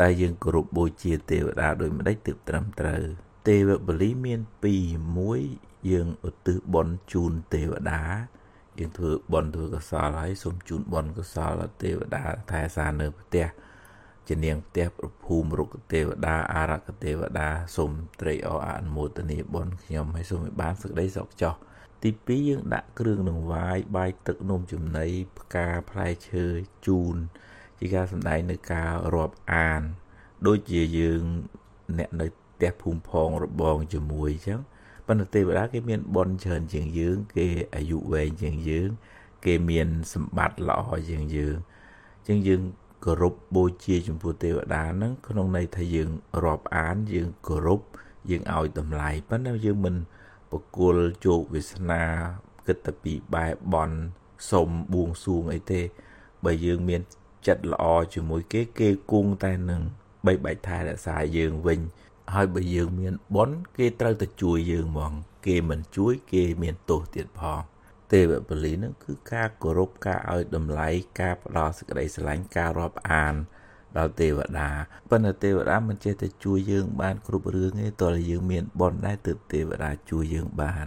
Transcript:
តែយើងគោរពបូជាទេវតាដោយម្ដេចទើបត្រឹមត្រូវទេវបលិមាន2មួយយើងឧទ្ទិសបុណ្យជូនទេវតាយើងធ្វើបុណ្យធ្វើកុសលហើយសូមជូនបុណ្យកុសលទេវតាថែសារនៅផ្ទះជានាងផ្ទះប្រភូមិរុក្ខទេវតាអារក្ខទេវតាសូមត្រេកអរអនុមោទនាបុណ្យខ្ញុំឲ្យសូមឲ្យបានសេចក្តីសុខចុះទី2យើងដាក់គ្រឿងនឹងវាយបាយទឹកនំចំណីផ្កាផ្លែឈើជូន ជាការសម្ដែងនៅការរាប់អាន ដូចជាយើងអ្នកនៅផ្ទះភូមិផងរបងជាមួយអញ្ចឹងប៉ុន្តែទេវតាគេមានបនច្រើនជាងយើង គេអាយុវែងជាងយើង គេមានសម្បត្តិល្អជាងយើងអញ្ចឹងយើងគោរពបូជាចំពោះទេវតាហ្នឹងក្នុងន័យថាយើងរាប់អានយើងគោរពយើងឲ្យតម្លៃប៉ុន្តែយើងមិនបកុលជោគវាសនាគិតតែពីបែបបនសុំបួងសួងអីទេ បើយើងមាន ចិត្តល្អជាមួយគេគេគង់តែនឹងបីបាច់ថែរក្សាយើងវិញហើយបើយើងមានបុណ្យគេត្រូវតែជួយយើងហ្មង គេមិនជួយគេមានទោសទៀតផងទេវពលីនឹងគឺការគោរពការឲ្យតម្លៃការផ្ដល់សេចក្តីស្រឡាញ់ការរាប់អានដល់ទេវតាប៉ុន្តែទេវតាមិនចេះតែជួយយើងបានគ្រប់រឿងទេតើយើងមានបុណ្យដែរទើបទេវតាជួយយើងបាន